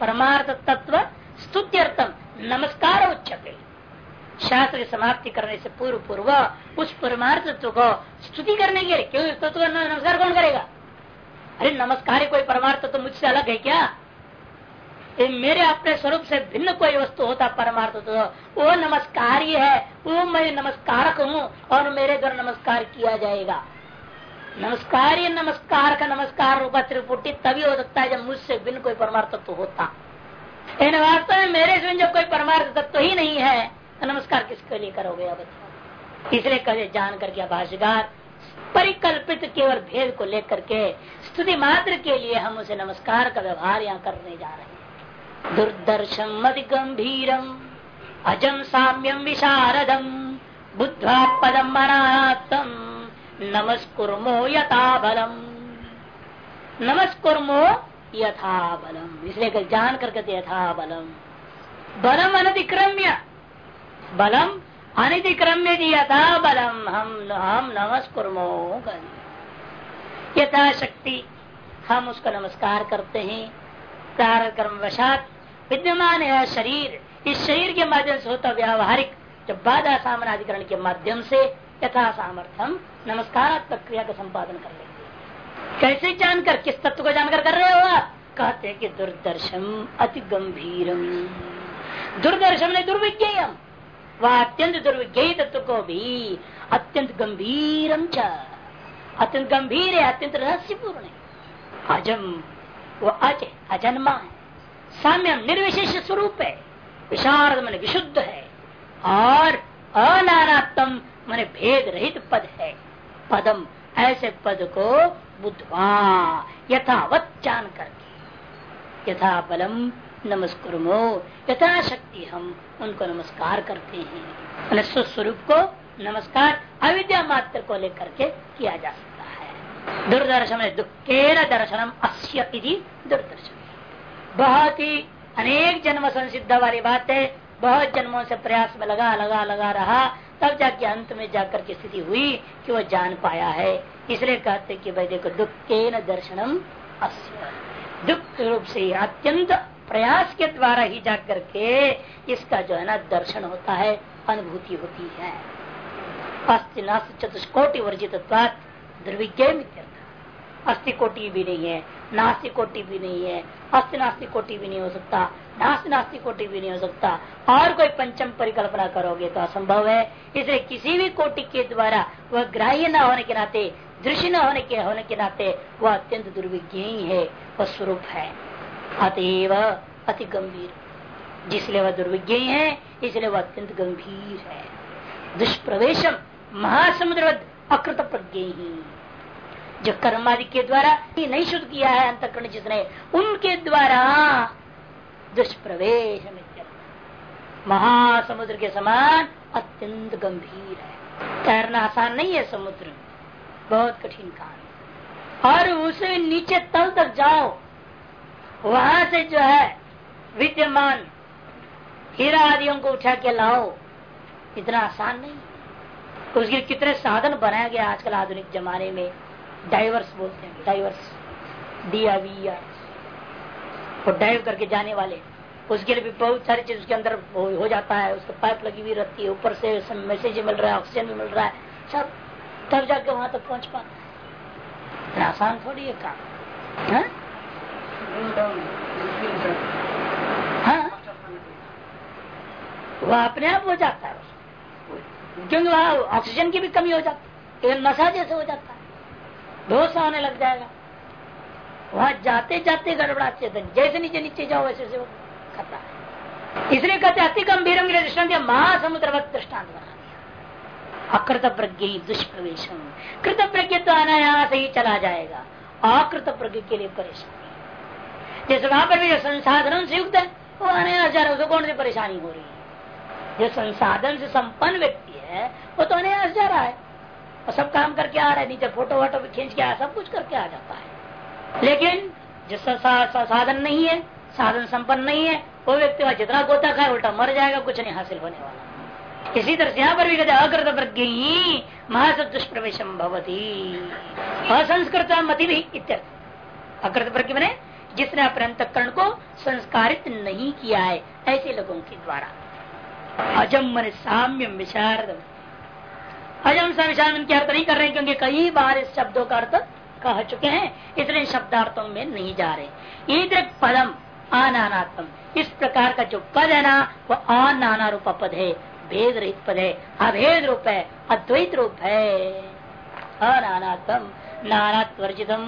परमार्थ तत्व स्तुत्यर्थम नमस्कार उच्चते शास्त्र समाप्ति करने से पूर्व पूर्व उस परमार्थ तत्व को स्तुति करने के लिए क्यों तत्व नमस्कार कौन करेगा? अरे नमस्कार कोई परमार्थ तो मुझसे अलग है क्या? ये मेरे अपने स्वरूप से भिन्न कोई वस्तु होता परमार्थ तो वो नमस्कार ही है। वो मैं नमस्कारक हूँ और मेरे द्वारा नमस्कार किया जाएगा। नमस्कार ही नमस्कार का नमस्कार रूपा त्रिपुटी, तभी हो सकता है जब मुझसे भिन्न कोई परमार्थ तत्व तो होता। इन वास्तव में मेरे से जब कोई परमार्थ तत्व तो ही नहीं है तो नमस्कार किसके लिए करोगे अब? इसलिए कहे जान करके भाषिकार परिकल्पित केवल भेद को लेकर के स्तुति मात्र के लिए हम उसे नमस्कार का व्यवहार यहाँ करने जा रहे हैं। दुर्दर्शम अति गंभीरम अजम साम्यम विशारदम बुद्धा पदम मनात्म नमस्कुर्मो यथा बलम नमस्कुर्मो यथा बलम इसलिए जान करके यथा बलम बलम अनतिक्रम्य। बलम अनतिक्रम्य यथा बलम हम हम नमस्कुर्मो यथा शक्ति हम उसका नमस्कार करते हैं। प्रारंभ कर्म, वशात। विद्यमान है शरीर। इस शरीर के माध्यम से होता व्यावहारिक जब बाधा सामनाधिकरण के माध्यम से यथा सामर्थ्यम नमस्कारात्मक क्रिया का संपादन कर लेंगे। कैसे जानकर, किस तत्व को जानकर कर रहे हो आप? कहते कि दुर्दर्शन अति गंभीरम दुर्दर्शन ने दुर्विज्ञम वह अत्यंत दुर्विज्ञ तत्व को भी अत्यंत गंभीरम च। अत्यंत गंभीर है, अत्यंत रहस्यपूर्ण है। अजम, वो अज, अजन्मा है। साम्यम निर्विशेष स्वरूप है। विशारद मन विशुद्ध है। और अनारात्म मन भेद रहित पद है। पदम, ऐसे पद को बुद्धवा यथावत जान करके। यथा बलम नमस्कुरमो, यथा शक्ति हम उनको नमस्कार करते हैं। स्वस्वरूप को नमस्कार, अविद्या मात्र को लेकर के किया जा सकता है। दुर्दर्शन दुखेर दर्शनम अस्य दुर्दर्शन बहुत ही अनेक जन्म संसिद्ध वाली बात है। बहुत जन्मों से प्रयास में लगा लगा लगा रहा। तब जाके अंत में जाकर की स्थिति हुई कि वह जान पाया है। इसलिए कहते कि भाई देखो दुख के न दर्शनम दुख रूप से अत्यंत प्रयास के द्वारा ही जाकर के इसका जो है ना दर्शन होता है, अनुभूति होती है। चतुष्कोटि वर्जित दुर्विज्ञ अस्थि कोटि भी नहीं है नास्तिक कोटि भी नहीं है अस्त नास्तिक कोटि भी नहीं हो सकता। नास्तिक नास्ती कोटि भी नहीं हो सकता। और कोई पंचम परिकल्पना करोगे तो असंभव है। इसलिए किसी भी कोटि के द्वारा वह ग्राह्य न होने के नाते, दृश्य न होने के होने के नाते वह अत्यंत दुर्विज्ञ ही है, वह स्वरूप है। अतएव अति गंभीर। जिसलिए वह दुर्विज्ञ है इसलिए वह अत्यंत गंभीर है। दुष्प्रवेशम महासमुद्र अकृत प्रज्ञ ही। जो कर्मादि के द्वारा नहीं शुद्ध किया है अंतकरण जिसने, उनके द्वारा दुष्प्रवेश महासमुद्र के समान अत्यंत गंभीर है। तैरना आसान नहीं है समुद्र बहुत कठिन काम और उसे नीचे तल तक जाओ। वहाँ से जो है, विद्यमान हीरा आदियों को उठा के लाओ। इतना आसान नहीं उसके कितने साधन बनाया गया आजकल आधुनिक जमाने में। डाइवर्स बोलते हैं, डाइवर्स। डी आई वो डाइव करके जाने वाले। उसके लिए भी बहुत सारी चीज़ उसके अंदर हो जाता है। उसको पाइप लगी हुई रहती है, ऊपर से मैसेज मिल रहा है ऑक्सीजन मिल रहा है। सब तब जाके वहाँ तक पहुँच पाता आसान थोड़ी है काम। हाँ? हाँ? वह अपने आप हो जाता है क्योंकि वहाँ ऑक्सीजन की भी कमी हो जाती है। नशा जैसे हो जाता है। भरोसा होने लग जाएगा। वहाँ जाते जाते गड़बड़ा चेतन। जैसे नीचे नीचे जाओ, वैसे वैसे खतरा है। इसलिए कहते अति गंभीर दृष्टांत महासमुद्र दृष्टांत बना दिया। दुष्प्रवेश कृत प्रज्ञ तो अनायास ही चला जाएगा। अकृत प्रज्ञ के लिए परेशानी जैसे वहाँ पर भी जो संसाधनों से युक्त है, वो अनायास जा रहा है उसको कौन सी परेशानी हो रही है। जो संसाधन से संपन्न व्यक्ति है, वो तो अनायास जा रहा है। और सब काम करके आ रहा है, नीचे फ़ोटो वोटो भी खींच के आ, सब कुछ करके आ जाता है। लेकिन जिसका सा, साधन नहीं है साधन संपन्न नहीं है वो व्यक्ति जितना गोता खाए उल्टा मर जाएगा कुछ नहीं हासिल होने वाला। इसी तरह से यहाँ पर भी कहते अकृत प्रज्ञ ही महासत दुष्प्रवेशम भवती। असंस्कृत मति भी इत्यर्थ। अकृत प्रज्ञ बने जिसने अपने अंतकरण को संस्कारित नहीं किया है ऐसे लोगों के द्वारा। अजम मन साम्य विचार अजम सा विचार अर्थ नहीं कर रहे क्योंकि कई बार इस शब्दों का अर्थ कह चुके हैं इसलिए शब्दार्थों में नहीं जा रहे। ईदृक पदम अनानात्म इस प्रकार का जो पद है ना, वो अनाना रूप पद है भेद रहित पद है, अभेद रूप है, अद्वैत रूप है। अनानात्म नानात वर्जितम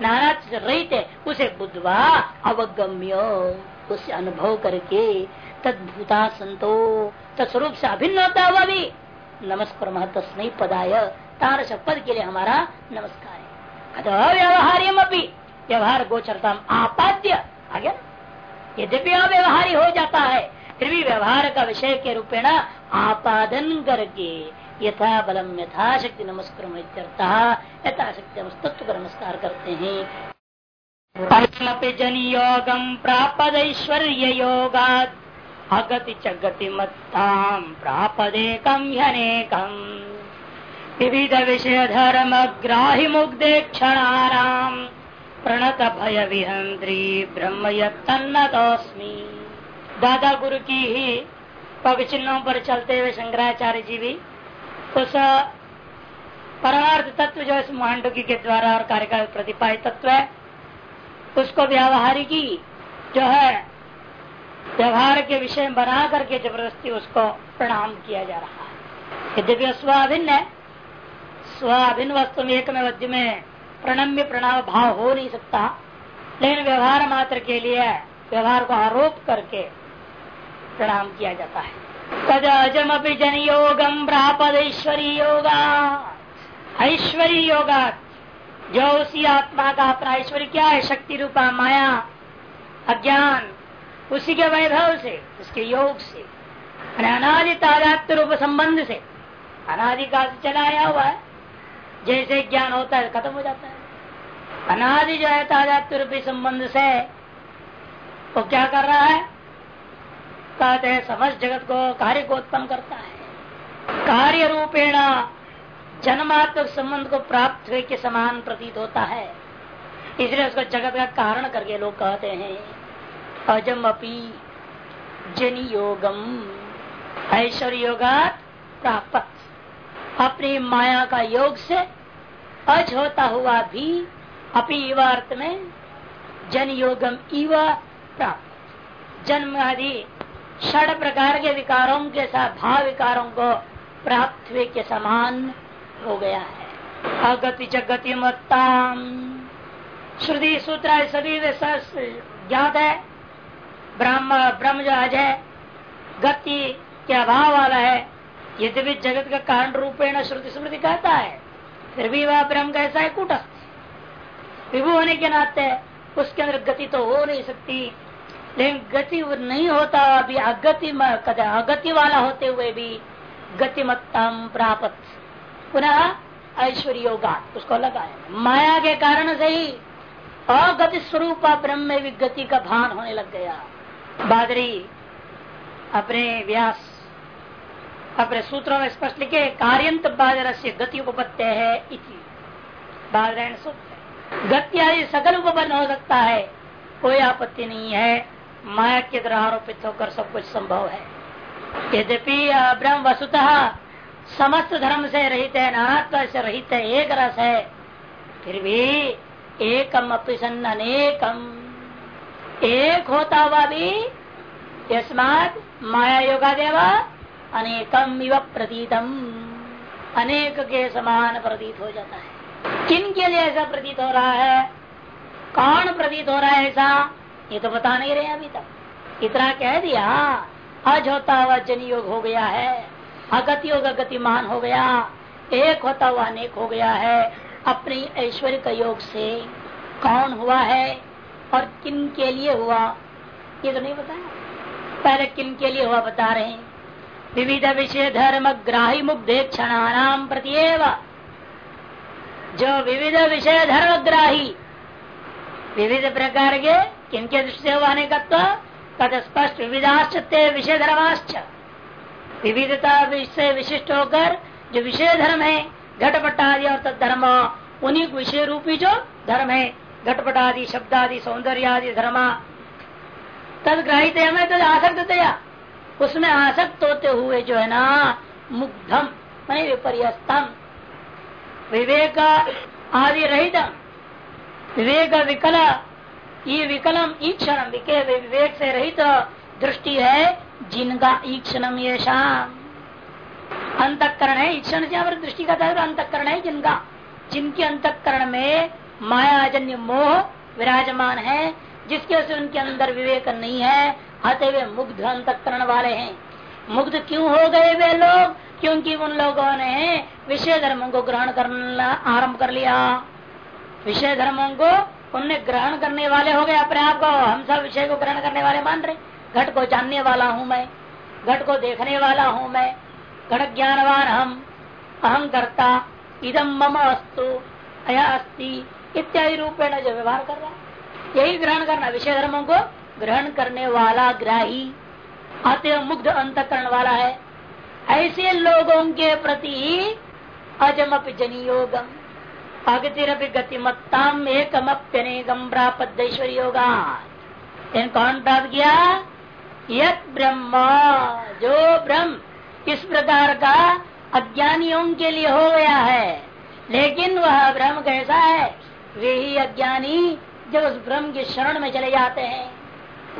नानात रहित है, उसे बुद्धवा अवगम्य, उसे अनुभव करके तदभूता संतो तस्वरूप से अभिन्न होता हुआ भी नमस्कार तस्मय पदाय तार पद के लिए हमारा नमस्कार। है अव्यवहार्यम अपनी व्यवहार गोचरता आपाद्य। आ गया यद्यपि अव्यवहारी हो जाता है, फिर भी व्यवहार का विषय के रूपेण आपादन करके यथा बलम यथा शक्ति नमस्कार यथाशक्ति हम तत्व का नमस्कार करते हैं। जन योगम प्रापद ऐश्वर्य योगा अगति च गति मत्ता प्रापदेकम ह्यनेकम। विविध विषय धर्म ग्राही मुग्धे क्षणाराम प्रणत भय विहंत्री ब्रह्म यन्नतोस्मी दादा गुरु की ही पग चिन्हों पर चलते हुए शंकराचार्य जी भी उस परमार्थ तत्व जो इस मांडुकी के द्वारा और कार्य का प्रतिपादित तत्व है, उसको व्यावहारिकी जो है, व्यवहार के विषय बना करके ज़बरदस्ती उसको प्रणाम किया जा रहा है। यद्यपि स्वाभिन्न है स्वाभिन्न वस्तु में एक मध्य में प्रणम्य प्रणाम भाव हो नहीं सकता। लेकिन व्यवहार मात्र के लिए, व्यवहार को आरोप करके प्रणाम किया जाता है। तद अजम जन योगम प्रापद ऐश्वरी योगा ऐश्वरी योगा जो उसी आत्मा का अपना ऐश्वर्य क्या है? शक्ति रूपा माया, अज्ञान। उसी के वैभव से, उसके योग से। अनादि तादात्म रूप संबंध से। अनादि का चला आया हुआ है। जैसे ज्ञान होता है, खत्म हो जाता है। अनादि जो है तादात्म रूपी संबंध से, वो क्या कर रहा है? कहते हैं समझ जगत को कार्य को उत्पन्न करता है। कार्य रूपेण जन्मात्मक संबंध को प्राप्त हुए के समान प्रतीत होता है। इसलिए उसको जगत का कारण करके लोग कहते हैं। अजम अपी जन योगम ऐश्वर्य योगा प्राप्त। अपनी माया का योग से अज होता हुआ भी अपनी अर्थ में जन योगम इव प्राप्त। जन्म आदि षड प्रकार के विकारों के साथ भाव विकारों को प्राप्त हुए के समान हो गया है। अगति जगति मत्ताम श्रुति सूत्र सभी ज्ञात है, ब्रह्म ब्रह्म जो अज है, गति के अभाव वाला है यद्यपि जगत का कारण रूपेण श्रुति स्मृति कहता है, फिर भी वह ब्रह्म कैसा है कुटस्थ। विभु होने के नाते उसके अंदर गति तो हो नहीं सकती, लेकिन गति नहीं होता, अभी अगति अगति वाला होते हुए भी गतिमत्तम प्राप्त। पुनः ऐश्वर्योगा उसको लगाए माया के कारण से ही अगति स्वरूप ब्रह्म में भी गति का भान होने लग गया। बादरी, अपने व्यास अपने सूत्रों में स्पष्ट लिखे कार्यंत बादर से गति उपपत्य है बादरायण सूत्र गति आदि सकल उपपन्न हो सकता है, कोई आपत्ति नहीं है, माया के द्वारा आरोपित होकर सब कुछ संभव है। यद्यपि ब्रह्म वसुतः समस्त धर्म से रहित है, नानात्व से रहित है, एक रस है, फिर भी एकम अपिसन अनेकम। एक होता हुआ भी, यस्मात माया योगा देवा अनेकम इव प्रतीतम। अनेक के समान प्रतीत हो जाता है। किन के लिए ऐसा प्रतीत हो रहा है? कौन प्रतीत हो रहा है ऐसा? ये तो बता नहीं रहे अभी तक। इतना कह दिया अज होता हुआ जन योग हो गया है अगत योग गतिमान हो गया, एक होता हुआ अनेक हो गया है। अपनी ऐश्वर्य का योग से कौन हुआ है और किन के लिए हुआ, ये तो नहीं बताया। पहले किन के लिए हुआ बता रहे हैं। विविध विषय धर्म ग्राही मुग्धे क्षणानाम प्रति जो विविध विषय धर्म ग्राही, विविध प्रकार के किनके दृष्टि से हुआ अनेकत्व, तद स्पष्ट विविधाश्च विषय धर्माश्च। विविधता से विशिष्ट होकर जो विषय धर्म है घटपट आदि और तद धर्म उन्हीं विषय रूपी जो धर्म है, घटपटादि, शब्दादि, सौंदर्यादि धर्मा। तद ग्राहित हमें तद आसक्त दया उसमें आसक्त होते हुए जो है ना, मुग्धम, मैंने विपर्यस्तम। विवेक आदि रहित विवेक विकल ये विकलम ईक्षण विवेक से रहित दृष्टि है, जिनका ईक्षणम ये शाम अंतकरण है ईक्षण से दृष्टि का अंतकरण है, जिनका। जिनके अंतकरण में मायाजन्य मोह विराजमान है, जिसके से उनके अंदर विवेक नहीं है आते वे मुग्ध अंतकरण वाले हैं। मुग्ध क्यों हो गए वे लोग? क्योंकि उन लोगों ने विषय धर्मों को ग्रहण करना आरंभ कर लिया। विषय धर्मों को उनने ग्रहण करने वाले हो गए अपने आप को। हम सब विषय को ग्रहण करने वाले मान रहे घट को जानने वाला हूँ मैं। घट को देखने वाला हूँ मैं। घट ज्ञानवान हम। अहम करता इदम मम अस्तु। अया अस्थि इत्यादि रूपेण जो व्यवहार कर रहा यही ग्रहण करना। विषय धर्मों को ग्रहण करने वाला ग्राही अतः मुग्ध अंत करण वाला है। ऐसे लोगों के प्रति अजम जनियोगम। अगतिरपि गतिमत्ताम एकमप्यनेकम प्रापदेश्वर योगा कौन प्राप्त किया? ब्रह्म। जो ब्रह्म इस प्रकार का अज्ञानियों के लिए हो गया है, लेकिन वह ब्रह्म कैसा है? वे ही अज्ञानी जब उस ब्रह्म के शरण में चले जाते हैं।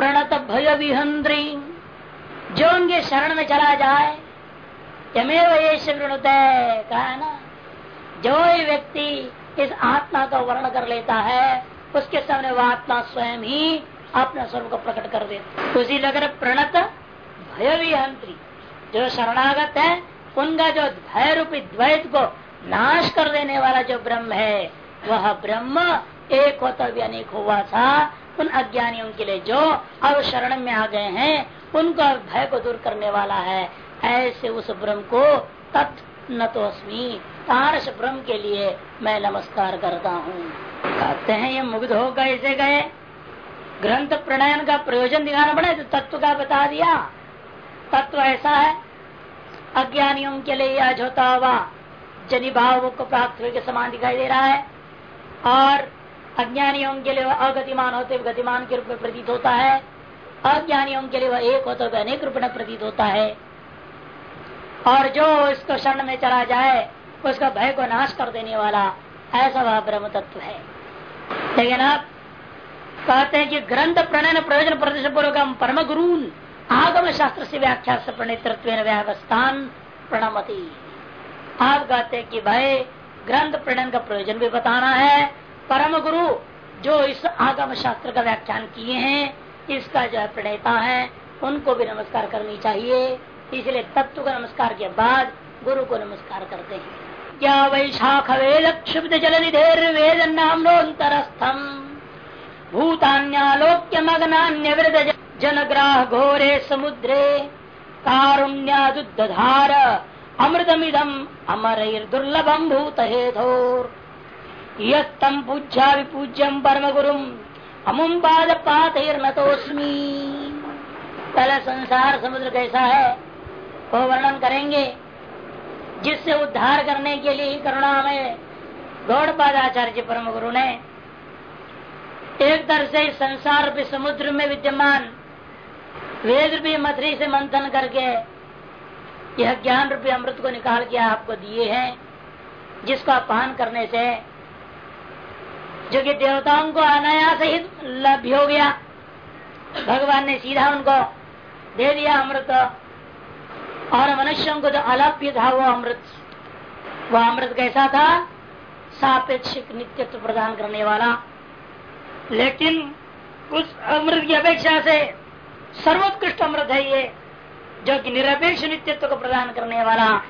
प्रणत भय विहंद्री जो उनके शरण में चला जाए, यमेव ये कहा है ना, जो व्यक्ति इस आत्मा का वर्ण कर लेता है, उसके सामने वह आत्मा स्वयं ही अपना स्वरूप को प्रकट कर देता उसी लगर प्रणत भय विहंत्री जो शरणागत है, उनका जो भय रूपी द्वैत को नाश कर देने वाला जो ब्रह्म है, वह ब्रह्म एक होता भी अनेक हुआ था उन अज्ञानियों के लिए जो अब शरण में आ गए हैं, उनको भय को दूर करने वाला है। ऐसे उस ब्रह्म को तत् न तो अस्मी, तारस ब्रह्म के लिए मैं नमस्कार करता हूँ। कहते हैं, ये मुग्ध हो कैसे गए। ग्रंथ प्रणयन का प्रयोजन दिखाना पड़े तो तत्व का बता दिया। तत्व ऐसा है, अज्ञानियों के लिए आज होता हुआ, जनी भाव को प्राप्त हुए के समान दिखाई दे रहा है, और अज्ञानियों के लिए वह अगतिमान होते हुए गतिमान के रूप में प्रतीत होता है। अज्ञानियों के लिए वह एक होते हुए अनेक रूप में प्रतीत होता है। और जो इसको क्षण में चला जाए, उसका भय को नाश कर देने वाला ऐसा वह ब्रह्म तत्व है। लेकिन आप कहते हैं कि ग्रंथ प्रणयन प्रयोजन प्रदर्शन पूर्वक परम गुरु आगम शास्त्र से व्याख्या से प्रणितृत्व व्यवस्थान प्रणमति। आप कहते हैं कि भाई, ग्रंथ प्रणयन का प्रयोजन भी बताना है परम गुरु जो इस आगम शास्त्र का व्याख्यान किए हैं, इसका जो प्रणेता है, उनको भी नमस्कार करनी चाहिए। इसलिए तत्व का नमस्कार के बाद गुरु को नमस्कार करते हैं। क्या वैशाख वेद क्षुब्ध जल निधेर वेद नामोन्तरस्थम भूतान्यालोक्य मग्नान्य वृद जनग्राह घोरे समुद्रे। कारुण्यादुद्धार अमृतमिदम अमर दुर्लभम भूत हेधोर यम पूज्या विपूज्यम परम गुरु अमुम पाद पातोस्मी पहले संसार समुद्र कैसा है वो वर्णन करेंगे? जिससे उद्धार करने के लिए करुणा में गौड़पाद आचार्य परम गुरु ने एक तरह से संसार रूपी समुद्र में विद्यमान वेद रूपी मथरी से मंथन करके यह ज्ञान रूपी अमृत को निकाल के आपको दिए हैं, जिसका पान करने से जो कि देवताओं को अनायास ही लभ्य हो गया। भगवान ने सीधा उनको दे दिया अमृत, और मनुष्यों को जो अलभ्य था वो अमृत वह अमृत कैसा था? सापेक्षिक नित्यत्व प्रदान करने वाला। लेकिन उस अमृत की अपेक्षा से सर्वोत्कृष्ट अमृत है ये, जो कि निरपेक्ष नित्यत्व को प्रदान करने वाला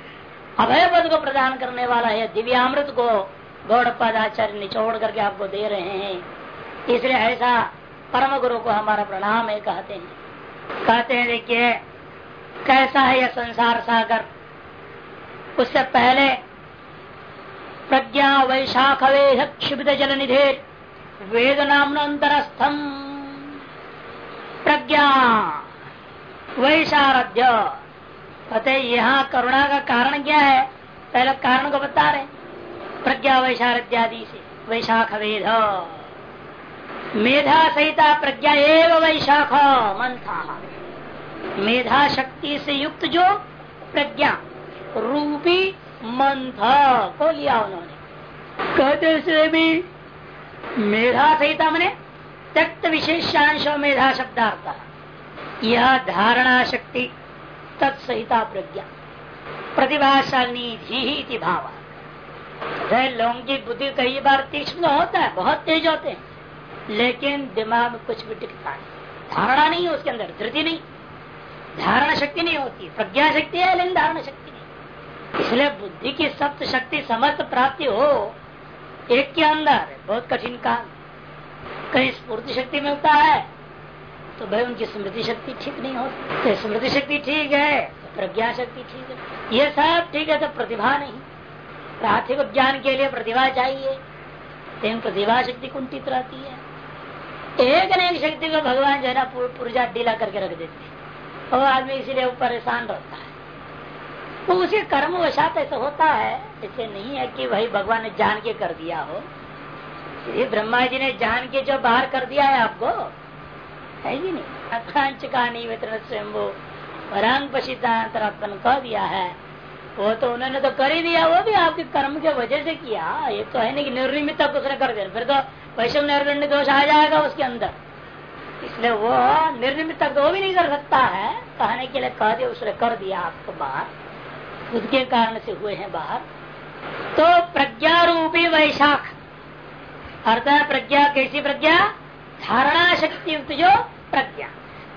अभय पद को प्रदान करने वाला है। दिव्यामृत को गौड़पद आचार्य निचोड़ करके आपको दे रहे हैं। इसलिए ऐसा परम गुरु को हमारा प्रणाम है, कहते हैं। कहते हैं, देखिए, कैसा है यह संसार सागर? उससे पहले प्रज्ञा वैशाख वेद क्षिप्त जल निधे वेद नाम अंतरस्थम प्रज्ञा वैशारध्य। यहाँ करुणा का कारण क्या है? पहले कारण को बता रहे प्रज्ञा वैशारद्यादि से वैशाख वेद मेधा सहिता प्रज्ञा एवं वैशाख, मंथा। मेधा शक्ति से युक्त जो प्रज्ञा, रूपी मंथ को लिया उन्होंने। कहते से भी मेधा सहिता मैंने त्यक्त विशेषांश मेधा शब्दार्थ यह धारणा शक्ति तत्सहिता प्रज्ञा, प्रतिभाशाली ही भाव लोगों की बुद्धि कई बार तीक्ष्ण होता है, बहुत तेज होते हैं। लेकिन दिमाग में कुछ भी टिकता नहीं। धारणा नहीं है उसके अंदर, धृति नहीं। धारणा शक्ति नहीं होती, प्रज्ञा शक्ति है लेकिन धारणा शक्ति नहीं। इसलिए बुद्धि की सप्त शक्ति, समस्त प्राप्ति हो, एक के अंदर बहुत कठिन काम। कहीं स्फूर्ति शक्ति मिलता है तो भाई उनकी स्मृति शक्ति ठीक नहीं होती। तो स्मृति शक्ति ठीक है तो प्रज्ञा शक्ति ठीक है। ये सब ठीक है तो प्रतिभा नहीं। प्राथिक ज्ञान के लिए प्रतिभा चाहिए। प्रतिभा शक्ति कुंठित रहती है। एक न एक शक्ति को भगवान जो है ना पुर्जा डीला करके रख देते हैं। और आदमी इसीलिए परेशान रहता है। तो उसे कर्म वशात ऐसा होता है ऐसे नहीं है कि भाई भगवान ने जान के कर दिया हो। ये ब्रह्मा जी ने जान के जो बाहर कर दिया है आपको, है ही नहीं? अकांच का निवेतन स्वयं वो वरांग पशितांतरात्मन कह दिया है। वो तो उन्होंने तो कर ही दिया, वो भी आपके कर्म के वजह से किया। ये तो है नहीं कि निर्निमित तक उसने कर दिया। फिर तो वैश्व निर्गण्य दोष आ जाएगा उसके अंदर। इसलिए वो निर्निमित तक तो वो भी नहीं कर सकता है। कहने के लिए कह दिया, उसने कर दिया आपको बाहर। खुद के कारण से हुए हैं बाहर। तो प्रज्ञा रूपी वैशाख। अर्थ प्रज्ञा, कैसी प्रज्ञा? धारणा शक्ति युक्त जो प्रज्ञा।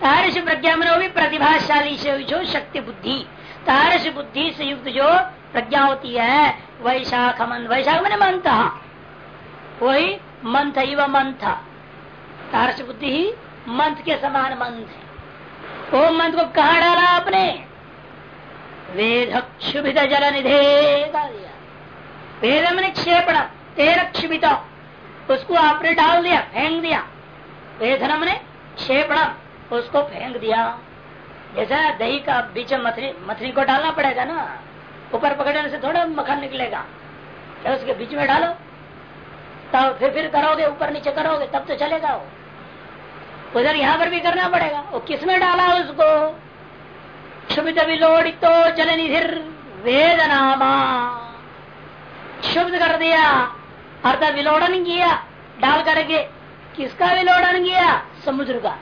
तारस प्रज्ञा में भी प्रतिभाशाली से जो शक्ति बुद्धि। तारस बुद्धि से युक्त जो प्रज्ञा होती है वैशाख मंथ वैशाख मैंने मंथ वही मंथ वह मंथ। तारस बुद्धि ही मंथ के समान मंथ है। वो मंथ को कहा डाला आपने? वेद क्षुभित जल निधे वेद में क्षेपण तेर क्षुभित उसको आपने डाल दिया, फेंक दिया। वेदन ने क्षेपण उसको फेंक दिया। जैसा दही का बीच मथरी मथरी को डालना पड़ेगा ना। ऊपर पकड़ने से थोड़ा मक्खन निकलेगा। तो उसके बीच में डालो। तब फिर फिर करोगे, ऊपर नीचे करोगे, तब तो चलेगा वो। उधर यहाँ पर भी करना पड़ेगा। वो किसमें डाला उसको? क्षुभित विलोड़ितो जल निधिर वेदनामा शुभ कर दिया। अर्थात विलोड़न किया, डाल करके। किसका विलोड़न किया? समुद्र का।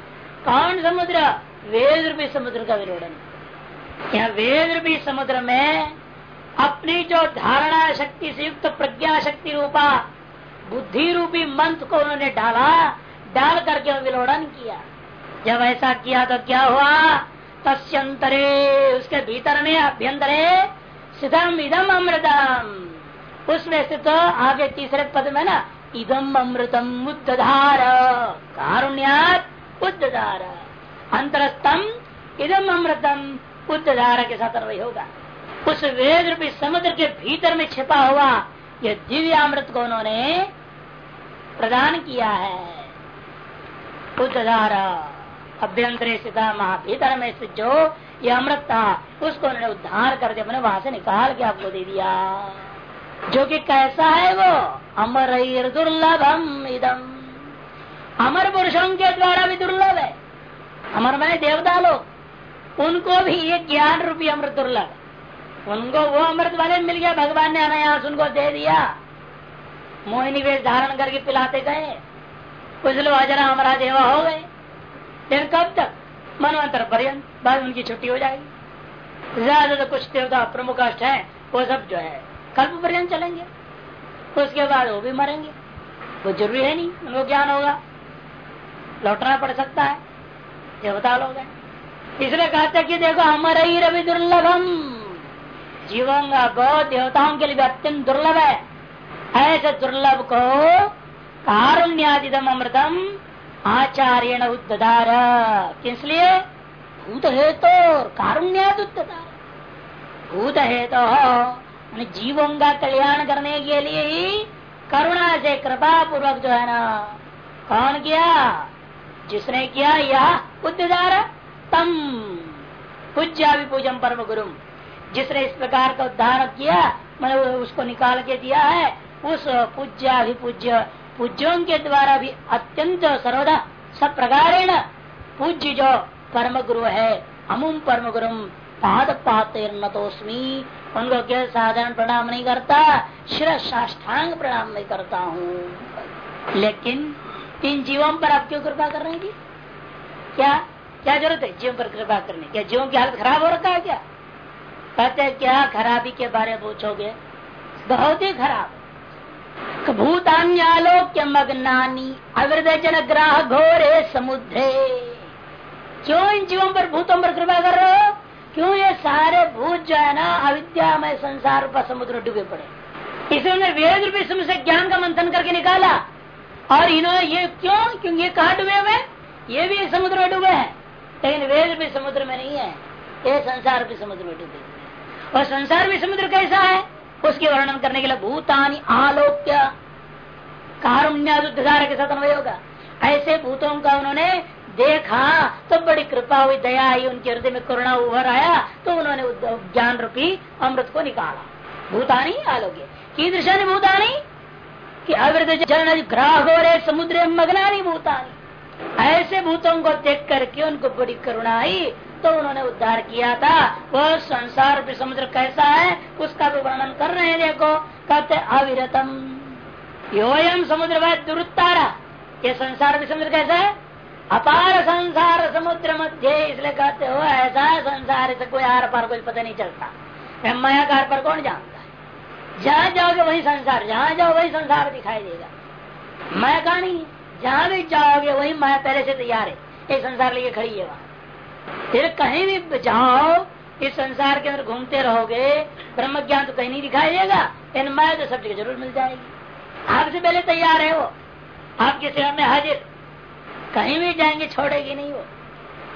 कौन समुद्र? वेद रूपी समुद्र का विरोधन यह वेद रूपी समुद्र में अपनी जो धारणा शक्ति से युक्त प्रज्ञा शक्ति रूपा, बुद्धि रूपी मंत्र को उन्होंने डाला, डाल करके विलोड़न किया। जब ऐसा किया तो क्या हुआ? तस्यंतरे, उसके भीतर में अभ्यंतरे सिद्धम इदम अमृतम। उसमें स्थित आगे तीसरे पद में ना इदम अमृतम बुद्ध उद्धार। कारुण्यात उद्धार। अंतरस्तम इदम अमृतम उद्धार के साथ वही होगा। उस वेद रूपी समुद्र के भीतर में छिपा हुआ यह दिव्य अमृत को उन्होंने प्रदान किया है। उद्धारा अभ्यंतर स्थित भीतर में स्थित जो ये अमृत था, उसको उन्होंने उद्धार कर दिया। मैंने वहाँ से निकाल के आपको दे दिया। जो कि कैसा है वो? अमर दुर्लभम इदम। अमर पुरुषों के द्वारा भी दुर्लभ है। अमर मैंने देवता लोग। उनको भी ये ज्ञान रूपी अमृत दुर्लभ उनको वो अमृत वाले मिल गया, भगवान ने अनायास उनको दे दिया। मोहिनी वेश धारण करके पिलाते गए। कुछ लोग अजरा हमारा देवा हो गए। लेकिन कब तक? मनवंतर पर्यंत। बाद उनकी छुट्टी हो जाएगी। ज़्यादा तो कुछ देवता प्रमुख अष्ट है, वो सब जो है, कल्प पर्यंत चलेंगे। उसके बाद वो भी मरेंगे। वो ज़रूरी है नहीं, उनको ज्ञान होगा। लौटना पड़ सकता है। देवता लोग हैं। इसलिए कहते कि देखो, हमारे ही रवि दुर्लभम जीवन बहुत देवताओं के लिए भी अत्यंत दुर्लभ है। ऐसे दुर्लभ को कारुण्यादिदम अमृतम आचार्य उद्दार इसलिए भूत है तो कारुण्यात उद्दार भूत है तो जीवों का कल्याण करने के लिए ही करुणा से कृपा पूर्वक जो है ना, कौन किया? जिसने किया यह उद्दार तम पूज्या भी पूजम परम गुरु। जिसने इस प्रकार का उद्धार किया, मैंने उसको निकाल के दिया है, उस पूज्या भी पूज्य पूज्यों के द्वारा भी अत्यंत सर्वदा सब प्रकार पूज्य जो परम गुरु है, अमुम परम गुरु पाद पाते नतोस्मी उनको क्या साधारण प्रणाम नहीं करता शिर साष्टांग प्रणाम नहीं करता हूँ। लेकिन इन जीवों पर आप क्यों कृपा कर रहे हैं क्या क्या ज़रूरत है? जीवन पर कृपा करने क्या जीवन की हालत खराब हो रखा है क्या? कहते क्या खराबी के बारे में पूछोगे? बहुत ही खराब। भूतान्यालोक्य मग्नानी अवृदजन ग्राह घोरे समुद्रे। क्यों इन जीवों पर, भूतों पर कृपा कर रहे हो? क्यों ये सारे भूत जो है ना अविद्या में संसार पर समुद्र डूबे पड़े? इसने वेद रूपी से ज्ञान का मंथन करके निकाला। और इन्होंने ये क्यों, क्योंकि ये कहा डूबे हुए ये भी एक समुद्र में डूबे हैं लेकिन वेद भी समुद्र में नहीं है ये संसार भी समुद्र में डूबे और संसार भी समुद्र कैसा है उसके वर्णन करने के लिए भूतानी आलोक्य कारुण्याधार के साथ अनुभव होगा ऐसे भूतों का उन्होंने देखा तो बड़ी कृपा हुई दया आई उनके हृदय में करुणा उभर आया तो उन्होंने ज्ञान रूपी अमृत को निकाला भूतानी आलोक्य की दृशा ने भूतानी कि अवृत जन ग्राह हो रहे समुद्र मगनानी भूतानी ऐसे भूतों को देख करके उनको बड़ी करुणा आई तो उन्होंने उद्धार किया था। वह संसार भी समुद्र कैसा है, उसका भी वर्णन कर रहे हैं, देखो। कहते अविरतम। योयम समुद्र वह दुरुत्तारा। ये संसार भी समुद्र कैसा है? अपार संसार समुद्र मध्य। इसलिए कहते हो, ऐसा है संसार से कोई आर पार, कोई पता नहीं चलता। माया का पर कौन जानता है? जहाँ जाओगे वही संसार, जहाँ जाओ वही संसार दिखाई देगा। माया का नहीं जहाँ भी जाओगे वही माया पहले से तैयार है। एक संसार लेके खड़ी है वहाँ। फिर कहीं भी जाओ, इस संसार के अंदर घूमते रहोगे ब्रह्म ज्ञान तो कहीं नहीं दिखाई देगा इन माया तो सब जगह ज़रूर मिल जाएगी। आपसे पहले तैयार है वो। आपके सेवा में हाजिर। कहीं भी जाएँगे, छोड़ेगी नहीं वो।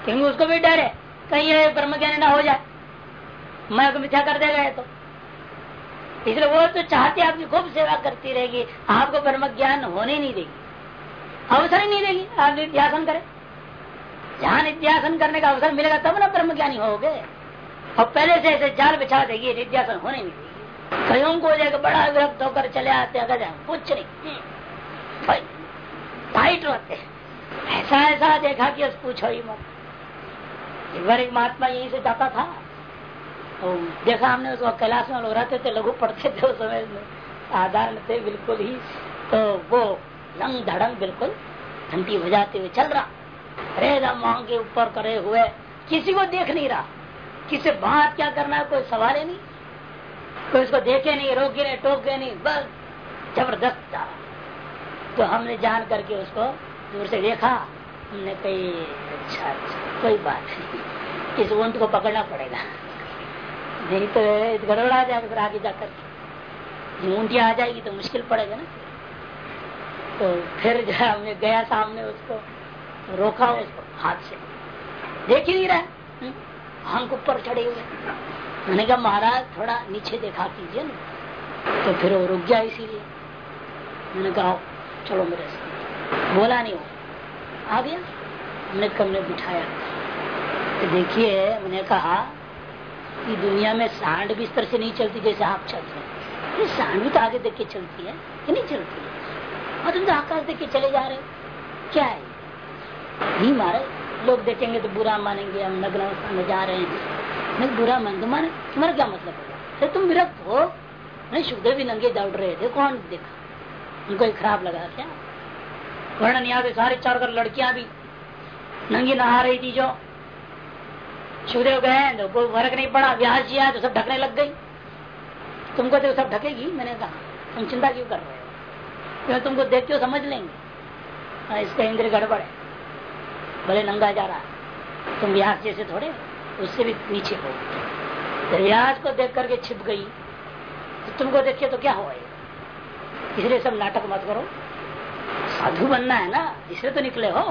क्योंकि उसको भी डर है। कहीं ये ब्रह्म ज्ञान ना हो जाए। मैं को मिथ्या कर देगा तो। इसलिए वो तो चाहती आपकी खूब सेवा करती रहेगी। आपको ब्रह्म ज्ञान होने नहीं देगी। अवसर ही नहीं देगी आप निध्यासन करें। जहाँ निध्यासन करने का अवसर मिलेगा, तब ना ब्रह्म ज्ञानी हो गए और पहले से ऐसे जाल बिछा देगी निध्यासन होने नहीं देगी। कईयों को जाकर बड़ा विरक्त होकर चले आते हैं गजा कुछ नहीं। टाइट रहते ऐसा ऐसा देखा कि पूछो ही मत। एक बार एक महात्मा यहीं से जाता था। तो देखा हमने उसको, कैलाश में लोग रहते थे, लघु पढ़ते थे उस समय साधारण थे, बिल्कुल ही। तो वो लंग धड़ंग बिल्कुल घंटी बजाते हुए चल रहा। अरे वहाँ के ऊपर करे हुए। किसी को देख नहीं रहा। किसे बात क्या करना है, कोई सवाल ही नहीं। कोई उसको देखे नहीं, रोके नहीं, टोके नहीं, बस ज़बरदस्त था। तो हमने जान करके उसको दूर से देखा। हमने कही अच्छा अच्छा कोई बात नहीं। इस ऊँट को पकड़ना पड़ेगा। नहीं तो गड़बड़ा जाएगा फिर आगे जाकर। ऊंटिया आ जाएगी तो मुश्किल पड़ेगा ना। तो फिर जो हमने गया सामने उसको रोका उसको हाथ से। देख ही नहीं रहा। हम्म, हम ऊपर चढ़े हुए। मैंने कहा महाराज थोड़ा नीचे देखा कीजिए ना। तो फिर वो रुक गया इसीलिए। मैंने कहा चलो मेरे से बोला नहीं वो। आ गया। हमने कमरे बिठाया। तो देखिए मैंने कहा कि दुनिया में सांड भी इस तरह से नहीं चलती जैसे आप चलते हैं। सांड भी तो आगे देख के चलती है कि नहीं चलती है? और तुम तो आकाश देख के चले जा रहे हो। क्या है? नहीं मारे, लोग देखेंगे तो बुरा मानेंगे, हम नग्न अवस्था में जा रहे हैं। नहीं, बुरा मान तुम्हारे तुम्हारा क्या मतलब होगा? तुम विरक्त हो। नहीं, सुखदेव भी नंगे दौड़ रहे थे, कौन देखा? उनको खराब लगा क्या? वर्णन यहाँ पे सारे चार कर लड़कियाँ भी नंगी नहा रही थी जो। सुखदेव गए तो कोई फ़र्क नहीं पड़ा व्यास जी आए तो सब ढकने लग गई। तुमको तो सब ढकेगी? मैंने कहा, तुम चिंता क्यों कर रहे क्यों तुमको देखते हो समझ लेंगे? हाँ, इसका इंद्र गड़बड़ है। भले नंगा जा रहा है तुम व्यास जैसे थोड़े उससे भी नीचे हो। तो व्यास को देख करके छिप गई। तो तुमको देखिए तो क्या हो इसलिए सब नाटक मत करो। साधु बनना है ना इसलिए तो निकले हो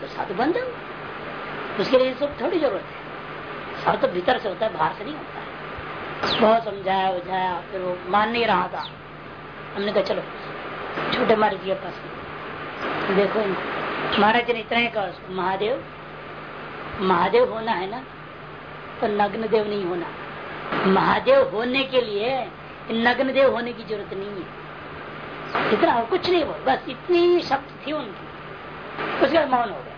तो साधु बन जाओ। उसके लिए सब थोड़ी ज़रूरत है। साधु तो भीतर से होता है बाहर से नहीं होता है। बहुत समझाया बुझाया फिर वो मान नहीं रहा था। हमने कहा चलो छोटे महाराज के पास देखो महाराज ने इतना ही कहा महादेव महादेव होना है ना तो नग्न देव नहीं होना। महादेव होने के लिए नग्न देव होने की ज़रूरत नहीं है। इतना कुछ नहीं बोल बस इतनी शब्द थी उनकी। उसके बाद मौन हो गया।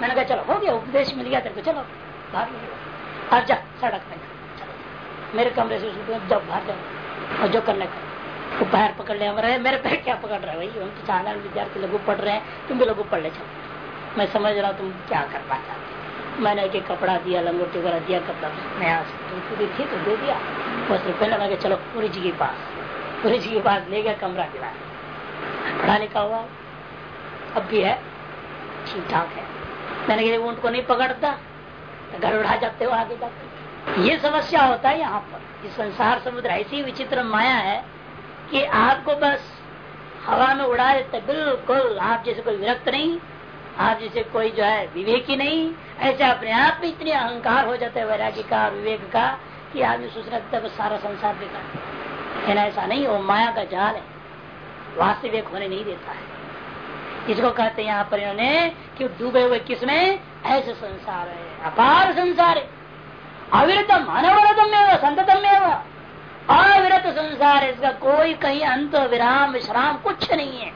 मैंने कहा, चलो, हो गया, उपदेश मिल गया तेरे को, चलो, बाहर अब जा, सड़क में चलो। मेरे कमरे से जब बाहर जाओ और जो करने का वो पैर पकड़ ले रहे, मेरे पैर क्या पकड़ रहे भाई? उनके चांदा विद्यार्थी लघु पढ़ रहे हैं, तुम भी लघु पढ़ ले, चलो। मैं समझ रहा हूँ तुम क्या करना चाहते मैंने एक कपड़ा दिया, लंगोटी वगैरह दिया, कपड़ा मैं थी तो दे दिया। वस्त्र पहले मैं चलो, पूरी जी के पास पूरी जी के पास ले गया, कमरा दिला पढ़ा लिखा हुआ अब भी है ठीक ठाक है। मैंने कहा ऊँट को नहीं पकड़ता तो उड़ा जाते हो आगे जाते ये समस्या होता है यहाँ पर, ये संसार समुद्र, ऐसी विचित्र माया है कि आपको बस हवा में उड़ा देते बिल्कुल, आप जैसे कोई विरक्त नहीं, आप जैसे कोई जो है विवेकी नहीं, ऐसे अपने आप में इतने अहंकार हो जाते हैं वैराग्य का, विवेक का, कि आदमी सोच रखता है सारा संसार बेकार लेकिन ऐसा नहीं, वो माया का जाल है। वास्तविक होने नहीं देता है। इसको कहते हैं यहाँ पर इन्होंने कि डूबे हुए किसमें ऐसे संसार है। अपार संसार है। अविरतम, अनवरतम संततम अविरत संसार इसका कोई कहीं अंत विराम, विश्राम कुछ नहीं है।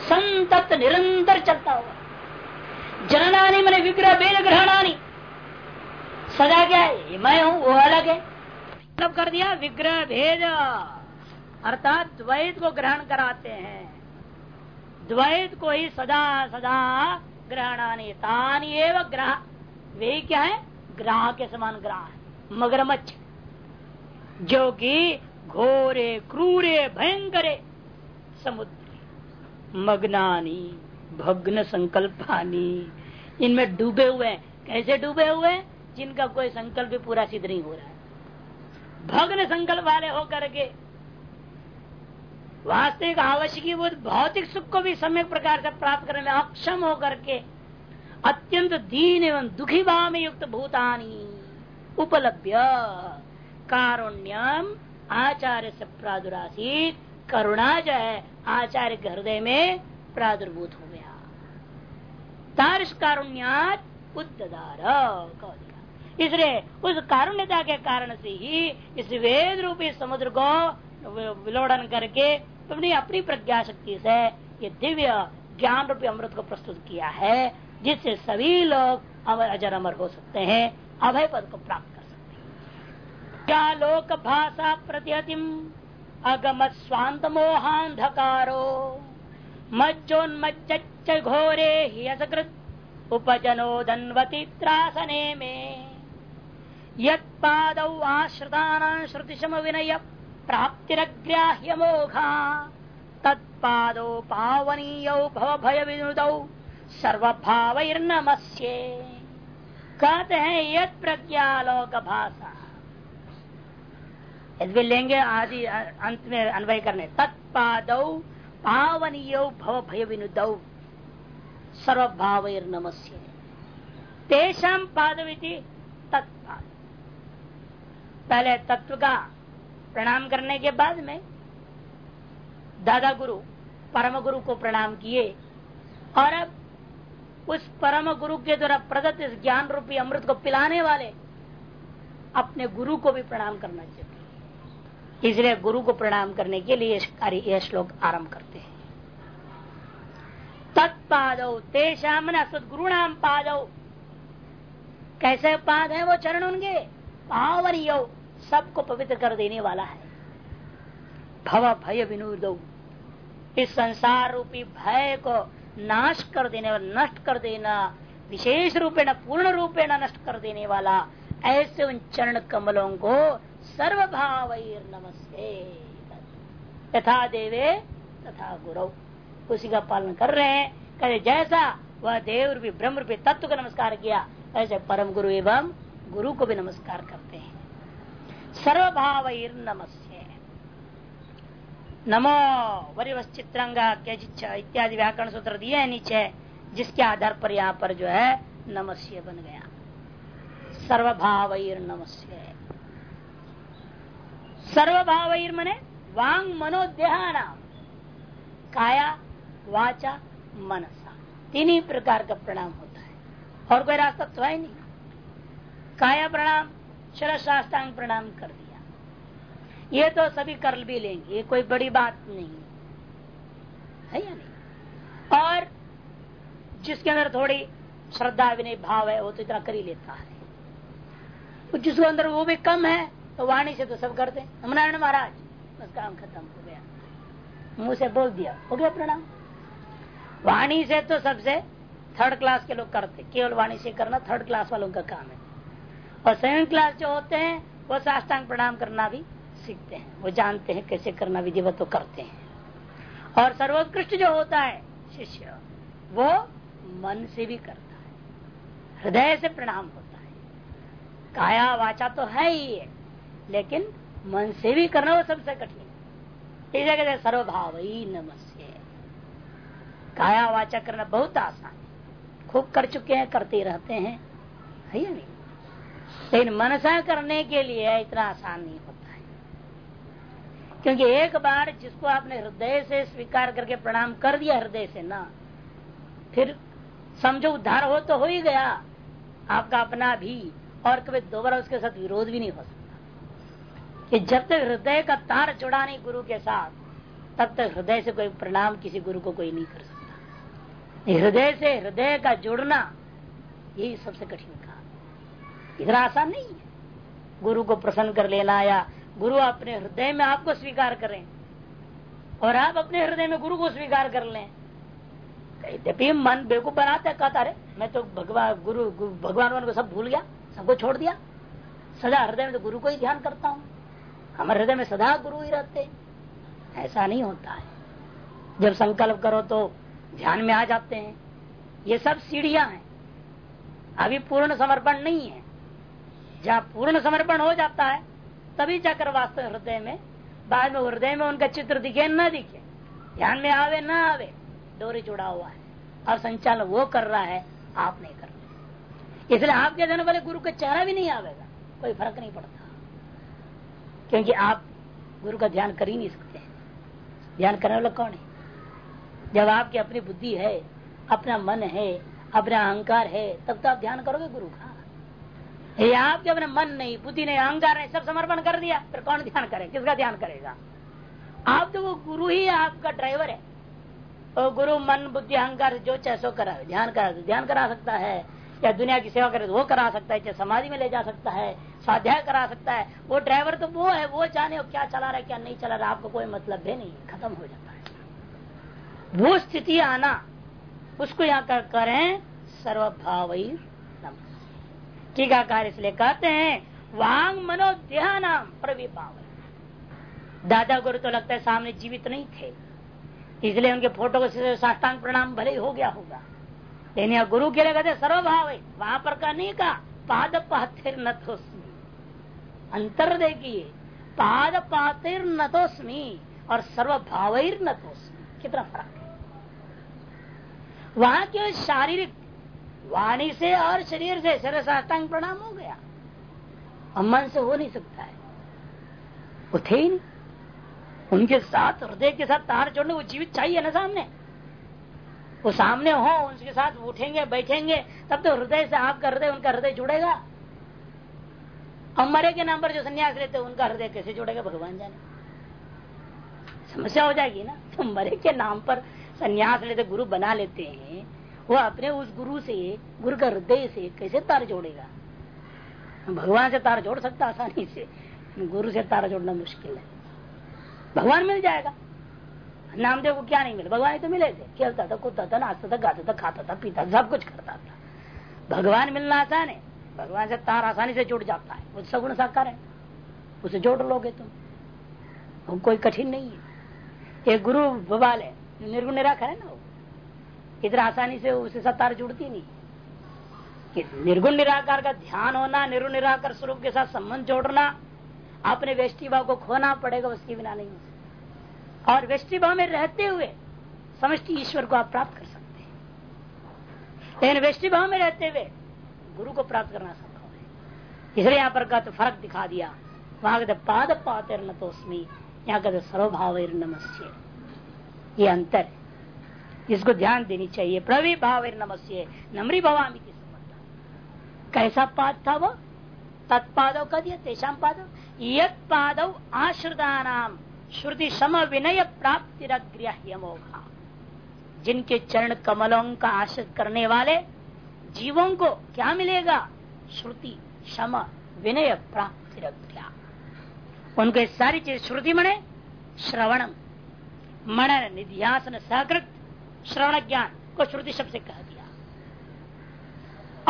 संतत निरंतर चलता होगा जननानी मैंने विग्रह, बेल ग्रहणानी सदा क्या है? मैं हूँ, वो अलग है। मतलब कर दिया, विग्रह, भेद। अर्थात द्वैत को ग्रहण कराते हैं। द्वैत को ही सदा सदा ग्रहणानी तानी एवं ग्रह। वे क्या है? ग्राह के समान ग्राह मगरमच्छ। जो कि घोरे, क्रूरे, भयंकरे समुद्र। मग्नानी, भग्न संकल्पानी, इनमें डूबे हुए कैसे डूबे हुए जिनका कोई संकल्प भी पूरा सिद्ध नहीं हो रहा है। भग्न संकल्प वाले होकर के वास्तविक आवश्यक भौतिक सुख को भी सम्यक प्रकार से प्राप्त करने में अक्षम होकर के अत्यंत दीन एवं दुखी भाव में युक्त भूतानी, उपलब्ध। कारुण्यम आचार्य से प्रादुरासित, करुणा जो है, आचार्य के हृदय में प्रादुर्भूत हो गया। तारस कारुण्यात इसलिए उस कारुण्यता के कारण से ही इस वेद रूपी समुद्र को विलोड़न करके तुमने अपनी प्रज्ञा शक्ति से ये दिव्य ज्ञान रूपी अमृत को प्रस्तुत किया है, जिससे सभी लोग अमर अजर अमर हो सकते हैं, अभय पद को प्राप्त क्या लोक भाषा प्रत्यतिम अगमत स्वांत मोहांधकारो मज्जोन्मज्ज घोरे ही असकृत। उपजनो धनवती त्रासने में। यद आश्रिता श्रुतिशम विनय प्राप्तिरग्राह्य मोघा तत्पादौ पावनीय भय विनुदौ सर्वभावैर्नमस्ये। कहते हैं यद प्रज्ञालोक भाषा यदि लेंगे आदि अंत में अन्वय करने। तत्पाद पावनीय भव भय विनुद सर्वभाव नमस्य तेषाम पादविति तत्पाद। पहले तत्व का प्रणाम करने के बाद में दादा गुरु परम गुरु को प्रणाम किए। और अब उस परम गुरु के द्वारा प्रदत्त इस ज्ञान रूपी अमृत को पिलाने वाले अपने गुरु को भी प्रणाम करना चाहिए। इसलिए गुरु को प्रणाम करने के लिए यह श्लोक आरंभ करते हैं। तत्पादो तेषाम सदगुरु नाम पादो। कैसे पाद है वो चरण उनके? पावन यो सबको पवित्र कर देने वाला है। भव भय विनोद इस संसार रूपी भय को नाश कर देने वाला नष्ट कर देना, विशेष रूपे न पूर्ण रूपे न नष्ट कर देने वाला, ऐसे उन चरण कमलों को सर्वभाव नमस्ते यथा देवे, तथा गुरु। उसी का पालन कर रहे हैं। करे जैसा वह देव रूपी, ब्रह्म रूपी तत्व का नमस्कार किया, ऐसे परम गुरु एवं गुरु को भी नमस्कार करते हैं। सर्वभाव नमस्ते नमो वरिवश्चित्रंगा इत्यादि व्याकरण सूत्र दिए है नीचे, जिसके आधार पर यहाँ पर जो है, नमस्य बन गया। सर्वभाव नमस्य सर्वभाव मने वांग मनोध्यान काया, वाचा, मनसा। तीन ही प्रकार का प्रणाम होता है। और कोई रास्ता तो है नहीं। काया प्रणाम शर शास्त्रांग प्रणाम कर दिया। ये तो सभी कर भी लेंगे, ये कोई बड़ी बात नहीं। है या नहीं? और जिसके अंदर थोड़ी श्रद्धा, विनय, भाव है, वो तो इतना कर ही लेता है। तो जिसके अंदर वो भी कम है तो वाणी से तो सब करते नारायण महाराज। बस काम खत्म हो गया। मुँह से बोल दिया। हो गया प्रणाम। वाणी से तो सबसे थर्ड क्लास के लोग करते। केवल वाणी से करना थर्ड क्लास वालों का काम है। और सेकंड क्लास जो होते हैं, वो साष्टांग प्रणाम करना भी सीखते हैं। वो जानते हैं कैसे करना विधिवत तो करते हैं। और सर्वोत्कृष्ट जो होता है, शिष्य, वो मन से भी करता है। हृदय से प्रणाम होता है। काया वाचा तो है ही है लेकिन मन से भी करना वो सबसे कठिन इसे कहते सर्वभाव ही नमस्य। काया वाचा करना बहुत आसान है। खूब कर चुके हैं, करते रहते हैं, है या नहीं? लेकिन मनसा करने के लिए इतना आसान नहीं होता है। क्योंकि एक बार जिसको आपने हृदय से स्वीकार करके प्रणाम कर दिया हृदय से ना, फिर समझो उद्धार हो तो हो ही गया। आपका अपना भी, और कभी दोबारा उसके साथ विरोध भी नहीं हो सकता। कि जब तक हृदय का तार जुड़ा नहीं गुरु के साथ, तब तक हृदय से कोई प्रणाम किसी गुरु को कोई नहीं कर सकता। हृदय से हृदय का जुड़ना यही सबसे कठिन काम इतना आसान नहीं है। गुरु को प्रसन्न कर लेना या गुरु अपने हृदय में आपको स्वीकार करें और आप अपने हृदय में गुरु को स्वीकार कर लें। यद्यपि मन बेवकूफ़ बनाते कहता रे मैं तो भगवान, गुरु भगवान को सब भूल गया, सबको छोड़ दिया। सदा हृदय में तो गुरु को ही ध्यान करता हूँ। हमारे हृदय में सदा गुरु ही रहते ऐसा नहीं होता है। जब संकल्प करो तो ध्यान में आ जाते हैं। ये सब सीढ़ियाँ हैं। अभी पूर्ण समर्पण नहीं है। जहाँ पूर्ण समर्पण हो जाता है, तभी जाकर वास्तव हृदय में, बाद में हृदय में उनका चित्र दिखे, न दिखे। ध्यान में आवे, न आवे, डोरी जुड़ा हुआ है। और संचालन वो कर रहा है, आप नहीं कर रहे। इसलिए आपके देने वाले गुरु का चेहरा भी नहीं आवेगा। कोई फ़र्क नहीं पड़ता। क्योंकि आप गुरु का ध्यान कर ही नहीं सकते। ध्यान करने वाला कौन है? जब आपकी अपनी बुद्धि है, अपना मन है, अपना अहंकार है, तब तो आप ध्यान करोगे गुरु का। ये आप जब मन नहीं, बुद्धि नहीं, अहंकार नहीं, सब समर्पण कर दिया, फिर कौन ध्यान करे? किसका ध्यान करेगा? आप तो वो गुरु ही आपका ड्राइवर है। तो गुरु, मन, बुद्धि, अहंकार, जो चाहे सो करा, ध्यान करा ध्यान करा सकता है। या दुनिया की सेवा करे तो वो करा सकता है, चाहे समाधि में ले जा सकता है, स्वाध्याय करा सकता है। वो ड्राइवर तो वो है, वो जाने वो क्या चला रहा है, क्या नहीं चला रहा आपको कोई मतलब है नहीं, खत्म हो जाता है। वो स्थिति आना, उसको यहाँ कर, करें सर्वभाव टीकाकार इसलिए कहते हैं, वांग मनो देहा नाम प्रविभाव दादा गुरु तो लगता है सामने जीवित नहीं थे, इसलिए उनके फ़ोटो को साष्टांग प्रणाम, भले ही हो गया होगा। लेकिन गुरु के लिए कहते सर्वभाव है वहाँ पर का नहीं कहा, पाद पाथिर नथोस्मी अंतर देखिए, पाद पातिर नतोस्मी और सर्वभाविर नतोस्मी। कितना फ़र्क है? वहाँ केवल शारीरिक वाणी से और शरीर से शरीर साष्टांग प्रणाम हो गया। और मन से हो नहीं सकता है। वो थे ही नहीं। उनके साथ, हृदय के साथ तार जोड़ने, वो जीवित चाहिए ना सामने। वो सामने हो उनके साथ उठेंगे, बैठेंगे, तब तो हृदय से आपका हृदय, उनका हृदय जुड़ेगा। और मरे के नाम पर जो संन्यास लेते उनका हृदय कैसे जुड़ेगा, भगवान जाने। समस्या हो जाएगी ना तो मरे के नाम पर संन्यास लेते, गुरु बना लेते हैं, वो अपने उस गुरु से, गुरु का हृदय से कैसे तार जोड़ेगा? भगवान से तार जोड़ सकता आसानी से, गुरु से तार जोड़ना मुश्किल है। भगवान मिल जाएगा। नामदेव को क्या नहीं मिले? भगवान तो मिले थे। खेलता था, कूदता था, नाचता था, गाता था, खाता था, पीता सब कुछ करता था। भगवान मिलना आसान है। भगवान से तार आसानी से जुड़ जाता है। वो सगुण साकार है। उसे जोड़ लोगे तुम। वो कोई कठिन नहीं है। एक गुरु बबाल है। निर्गुण निराकर है ना वो। इतना आसानी से उसे सब तार जुड़ती नहीं। कि निर्गुण निराकार का ध्यान होना, निर्गुण निराकार स्वरूप के साथ संबंध जोड़ना, अपने व्यष्टि भाव को खोना पड़ेगा, उसके बिना नहीं और व्यष्टि भाव में रहते हुए समष्टि ईश्वर को आप प्राप्त कर सकते हैं। लेकिन व्यष्टि भाव में रहते हुए गुरु को प्राप्त करना संभव है। इसलिए यहाँ पर कहते फ़र्क दिखा दिया। वहाँ कहते पाद पाते न तो यहाँ कहते सर्वभाव नमस्य। ये अंतर है। इसको ध्यान देनी चाहिए। प्रवि भाव नमस्य, नमरी भवामी की कैसा पाद था वो? तत्पादव का दिया तेषाम पादव यद पादव आश्रिता नाम श्रुति सम विनय प्राप्ति मोघा जिनके चरण कमलों का आश्रित करने वाले जीवों को क्या मिलेगा? श्रुति सम विनय प्राप्ति उनको सारी चीज़ श्रुति मणे श्रवण मनन निध्यासन सहकृत, श्रवण ज्ञान को श्रुति शब्द से कह दिया।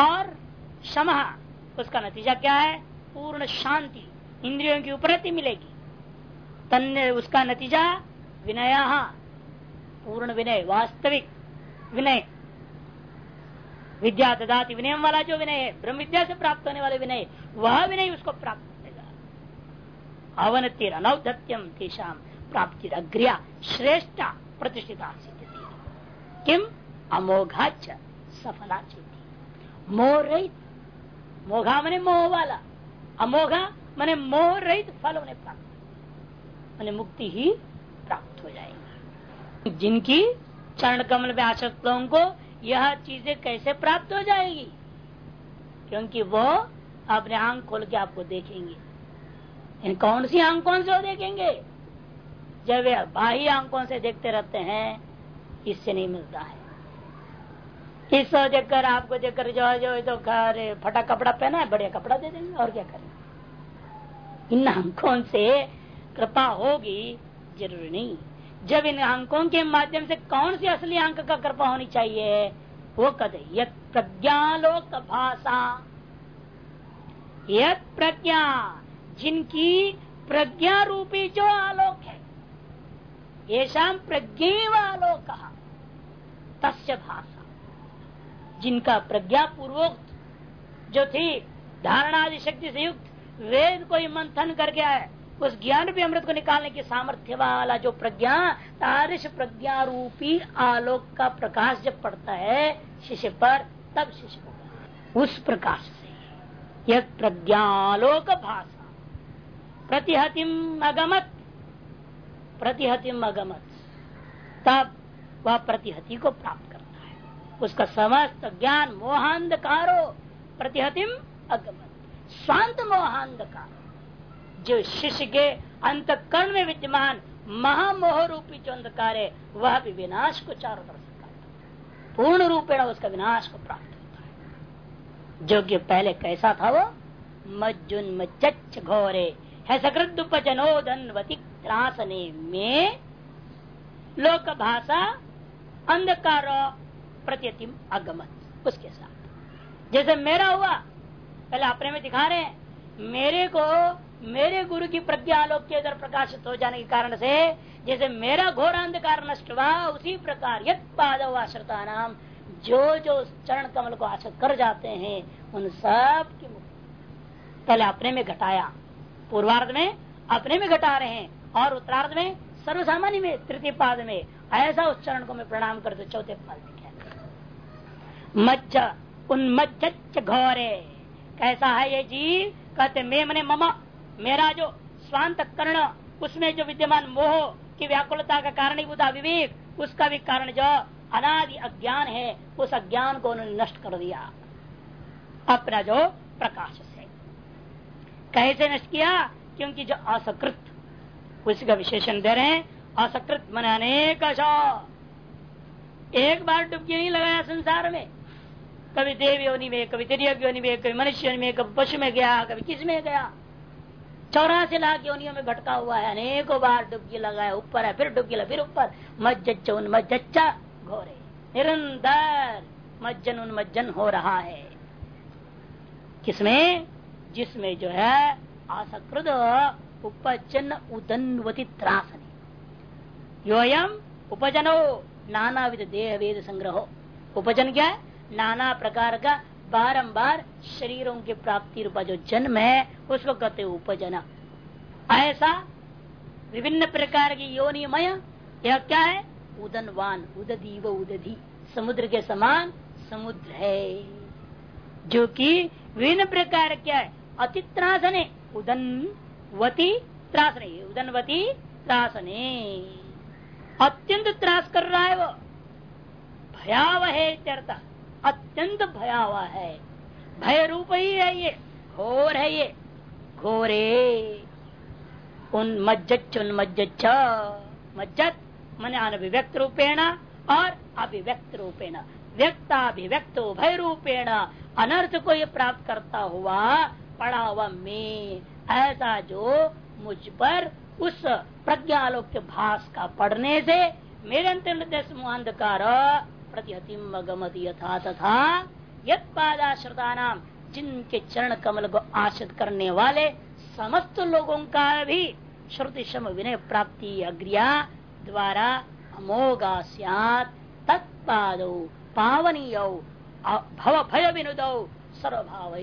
और शम, उसका नतीजा क्या है? पूर्ण शांति, इंद्रियों की उपरति मिलेगी। तन उसका नतीजा विनय, पूर्ण विनय, वास्तविक विनय। विद्या ददाति विनय वाला जो विनय है, ब्रह्म विद्या से प्राप्त होने वाले विनय, वह विनय उसको प्राप्त होगा अवनतिर अनौधत्यम तेषाम प्राप्ति अग्रिया श्रेष्ठ प्रतिष्ठिता किम? अमोघाच सफला चेती। मोह रहित, मोघा मने मोह वाला, अमोघा मने मोह रहित फल उन्हें प्राप्त मैंने मुक्ति ही प्राप्त हो जाएगी। जिनकी चरण कमल में आसक्त लोगों को यह चीज़ें कैसे प्राप्त हो जाएगी? क्योंकि वो अपने आँख खोल के आपको देखेंगे। इन कौन सी आँखों से वो देखेंगे? जब वे बाह्य आँखों से देखते रहते हैं, इससे नहीं मिलता है। इस देखकर, आपको देखकर जो जो तो फटा कपड़ा पहना है, बढ़िया कपड़ा दे देंगे, और क्या करें? इन अंकों से कृपा होगी, ज़रूरी नहीं। जब इन अंकों के माध्यम से कौन सी असली अंक का कृपा होनी चाहिए, वो कद यद प्रज्ञालोक भाषा। यद प्रज्ञा, जिनकी प्रज्ञा रूपी जो आलोक है ये शाम प्रज्ञेव आलोक, तस्य भाषा। जिनका प्रज्ञा पूर्वक जो थी, धारणादि शक्ति से युक्त, वेद को ही मंथन करके आए उस ज्ञान भी अमृत को निकालने के सामर्थ्य वाला जो प्रज्ञा, तारिश प्रज्ञा रूपी आलोक का प्रकाश जब पड़ता है, शिष्य पर, तब शिष्य को उस प्रकाश से यह प्रज्ञालोक भाषा। प्रतिहतिम अगमत प्रतिहतिम अगमत, तब वह प्रतिहति को प्राप्त करता है। उसका समस्त ज्ञान मोहांधकारो, प्रतिहतिम अगमत, स्वांत मोहांधकार। जो शिष्य के अंत कर्ण में विद्यमान महामोह रूपी जो अंधकार है, वह भी विनाश को चारों तरफ़ पूर्ण रूपेण उसका विनाश को प्राप्त होता है। जो कि पहले कैसा था वो? मज्जुन मज्ज घोरे है सकृत उपजनोदनवती त्रासने में। लोक भाषा, अंधकार प्रत्यतिम अगमत, उसके साथ। जैसे मेरा हुआ, पहले अपने में दिखा रहे हैं, मेरे को मेरे गुरु की प्रज्ञा आलोक के इधर प्रकाशित हो जाने के कारण से, जैसे मेरा घोर अंधकार नष्ट हुआ, उसी प्रकार यद पादव आश्रता नाम जो जो चरण कमल को आश्रित कर जाते हैं, उन सब की मुक्ति। पहले अपने में घटाया, पूर्वार्ध में अपने में घटा रहे हैं, और उत्तरार्ध में, सर्वसामान्य में तृतीय पाद में, ऐसा उस चरण को मैं प्रणाम करते चौथे पाद में क्या मज्ज उन्मज्ज घोरे, कैसा है ये जीव? कहते, मैं मने ममा मेरा जो स्वांत कर्ण, उसमें जो विद्यमान मोह की व्याकुलता का कारण विवेक, उसका भी कारण जो अनादि अज्ञान है, उस अज्ञान को उन्होंने नष्ट कर दिया। अपना जो प्रकाश से। कैसे नष्ट किया? क्योंकि जो असकृत उसी का विशेषण दे रहे हैं, असकृत मन अनेक एक बार डुबकी नहीं लगाया संसार में। कभी देव योनि में, कभी तिरक में, कभी मनुष्य में, कभी पशु में गया, कभी किसमें गया। चौरासी लाख योनियों में भटका हुआ है, अनेकों बार डुबकी लगाया ऊपर है, फिर डुबकी लगा, फिर ऊपर। मज्ज उन मज्जा घोरे, निरंतर मज्जन उन मज्जन हो रहा है। किसमें? जिसमें जो है, आसकृत उपजन उदनवती त्रासनी। योयम उपजनो नाना विध देह वेद संग्रह। उपजन क्या नाना प्रकार का बारंबार शरीरों की प्राप्ति रूपा जो जन्म है, उसको कहते उपजना। ऐसा विभिन्न प्रकार की योनिमय यह क्या है? उदनवान उदधी व उदधी। समुद्र के समान समुद्र है। जो कि विभिन्न प्रकार क्या है। अति त्रासने। उदन वती त्रासने उदनवती त्रासने। अत्यंत त्रास कर रहा है वो। भयावह है अत्यंत भयावह है। भय रूप ही है ये। घोर है ये। घोरे। उन मज्जत उन मज्जत मज्जत मन अनभिव्यक्त रूपेण और अभिव्यक्त रूपेण। व्यक्ताभिव्यक्त उभय रूपेण अनर्थ को ये प्राप्त करता हुआ पड़ा हुआ मैं। ऐसा जो मुझ पर उस प्रज्ञालोक के भास का पढ़ने से मेरे अंतिम अंधकार प्रतिहतिम गमति यथा तथा यद पादाश्रता नाम जिनके चरण कमल को आश्रित करने वाले समस्त लोगों का भी श्रुति शम विनय प्राप्ति अग्रिया द्वारा अमोगा तत्पाद पावनीय भव भय विनुद सर्वभाव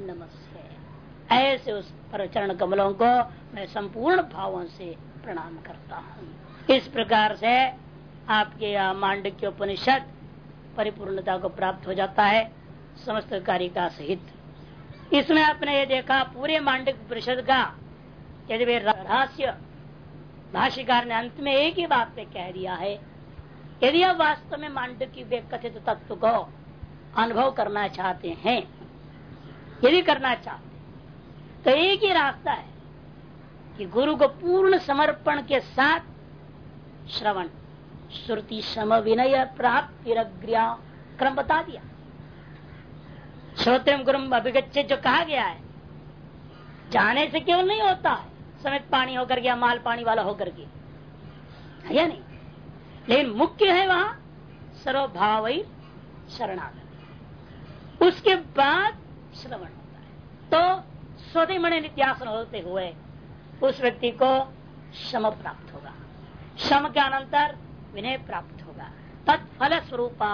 नमस्ते ऐसे उस पर चरण कमलों को मैं संपूर्ण भावों से प्रणाम करता हूँ। इस प्रकार से आपके मांडक्य उपनिषद परिपूर्णता को प्राप्त हो जाता है, समस्त कार्य का सहित। इसमें आपने ये देखा, पूरे मांडक परिषद का यदि वे रहस्य, भाष्यकार ने अंत में एक ही बात पे कह दिया है, यदि आप वास्तव में मांडक की कथित तत्व को अनुभव करना चाहते हैं, यदि करना चाहते तो एक ही रास्ता है कि गुरु को पूर्ण समर्पण के साथ श्रवण श्रुति सम विनय प्राप्त क्रम बता दिया। श्रोत्रम गुरु अभिगछे जो कहा गया है, जाने से केवल नहीं होता है। समेत पानी होकर गया, माल पानी वाला होकर के या नहीं? लेकिन मुख्य है वहाँ सर्वभाव शरणागति। उसके बाद श्रवण होता है। तो स्वदे मणि नित्यासन होते हुए उस व्यक्ति को सम प्राप्त होगा। शम के अनंतर विनय प्राप्त होगा। तत्फल स्वरूपा